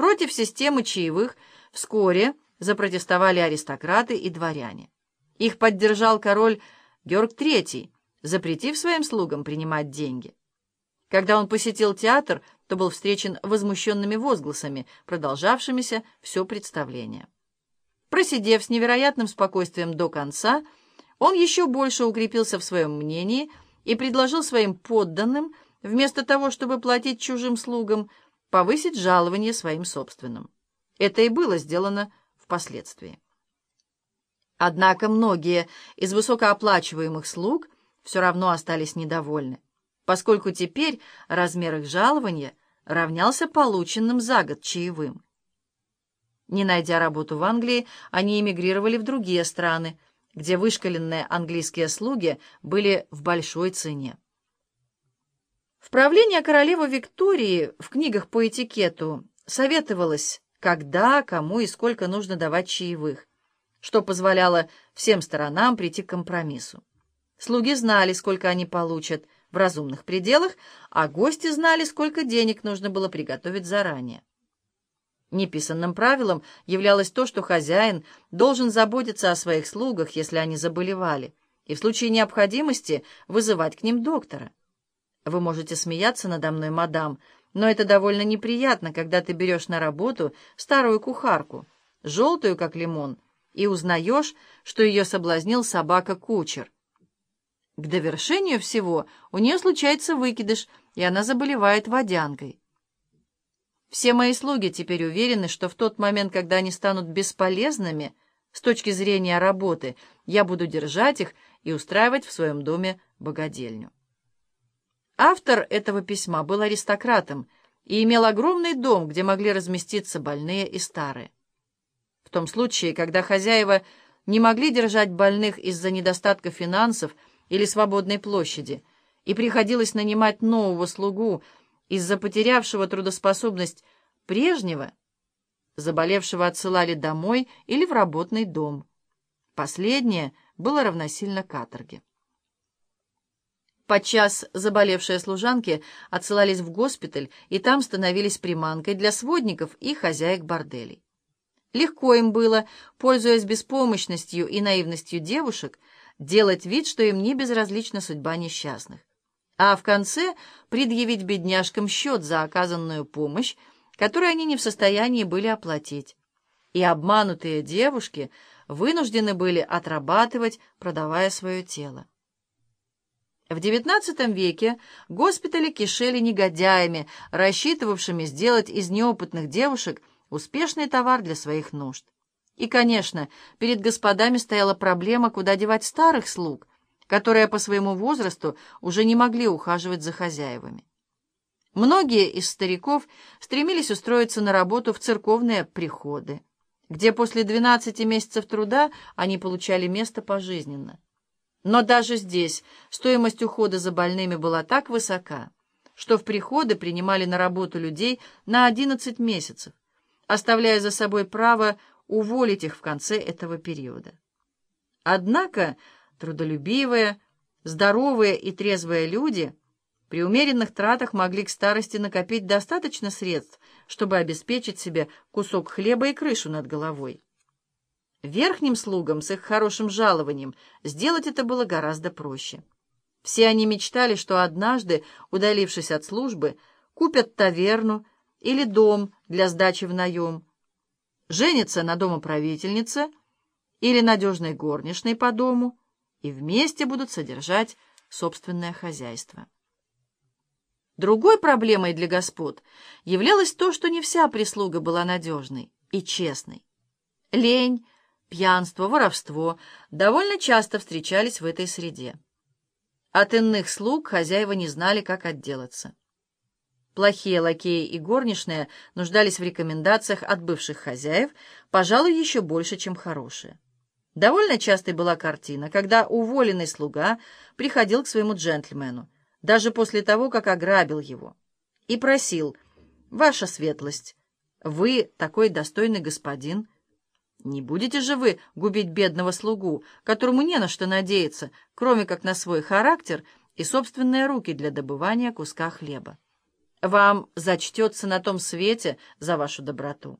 Против системы чаевых вскоре запротестовали аристократы и дворяне. Их поддержал король Георг III, запретив своим слугам принимать деньги. Когда он посетил театр, то был встречен возмущенными возгласами, продолжавшимися все представление. Просидев с невероятным спокойствием до конца, он еще больше укрепился в своем мнении и предложил своим подданным, вместо того, чтобы платить чужим слугам, повысить жалование своим собственным. Это и было сделано впоследствии. Однако многие из высокооплачиваемых слуг все равно остались недовольны, поскольку теперь размер их жалования равнялся полученным за год чаевым. Не найдя работу в Англии, они эмигрировали в другие страны, где вышкаленные английские слуги были в большой цене. В правление королевы Виктории в книгах по этикету советовалось, когда, кому и сколько нужно давать чаевых, что позволяло всем сторонам прийти к компромиссу. Слуги знали, сколько они получат в разумных пределах, а гости знали, сколько денег нужно было приготовить заранее. Неписанным правилом являлось то, что хозяин должен заботиться о своих слугах, если они заболевали, и в случае необходимости вызывать к ним доктора. Вы можете смеяться надо мной, мадам, но это довольно неприятно, когда ты берешь на работу старую кухарку, желтую, как лимон, и узнаешь, что ее соблазнил собака-кучер. К довершению всего у нее случается выкидыш, и она заболевает водянкой. Все мои слуги теперь уверены, что в тот момент, когда они станут бесполезными с точки зрения работы, я буду держать их и устраивать в своем доме богадельню. Автор этого письма был аристократом и имел огромный дом, где могли разместиться больные и старые. В том случае, когда хозяева не могли держать больных из-за недостатка финансов или свободной площади, и приходилось нанимать нового слугу, из-за потерявшего трудоспособность прежнего, заболевшего отсылали домой или в работный дом. Последнее было равносильно каторге. Подчас заболевшие служанки отсылались в госпиталь и там становились приманкой для сводников и хозяек борделей. Легко им было, пользуясь беспомощностью и наивностью девушек, делать вид, что им не безразлична судьба несчастных а в конце предъявить бедняжкам счет за оказанную помощь, которую они не в состоянии были оплатить. И обманутые девушки вынуждены были отрабатывать, продавая свое тело. В XIX веке госпитали кишели негодяями, рассчитывавшими сделать из неопытных девушек успешный товар для своих нужд. И, конечно, перед господами стояла проблема, куда девать старых слуг, которые по своему возрасту уже не могли ухаживать за хозяевами. Многие из стариков стремились устроиться на работу в церковные приходы, где после 12 месяцев труда они получали место пожизненно. Но даже здесь стоимость ухода за больными была так высока, что в приходы принимали на работу людей на 11 месяцев, оставляя за собой право уволить их в конце этого периода. Однако Трудолюбивые, здоровые и трезвые люди при умеренных тратах могли к старости накопить достаточно средств, чтобы обеспечить себе кусок хлеба и крышу над головой. Верхним слугам с их хорошим жалованием сделать это было гораздо проще. Все они мечтали, что однажды, удалившись от службы, купят таверну или дом для сдачи в наем, женятся на домоправительнице или надежной горничной по дому, и вместе будут содержать собственное хозяйство. Другой проблемой для господ являлось то, что не вся прислуга была надежной и честной. Лень, пьянство, воровство довольно часто встречались в этой среде. От иных слуг хозяева не знали, как отделаться. Плохие лакеи и горничные нуждались в рекомендациях от бывших хозяев, пожалуй, еще больше, чем хорошие. Довольно частой была картина, когда уволенный слуга приходил к своему джентльмену, даже после того, как ограбил его, и просил, «Ваша светлость, вы такой достойный господин. Не будете же вы губить бедного слугу, которому не на что надеяться, кроме как на свой характер и собственные руки для добывания куска хлеба? вам зачтется на том свете за вашу доброту.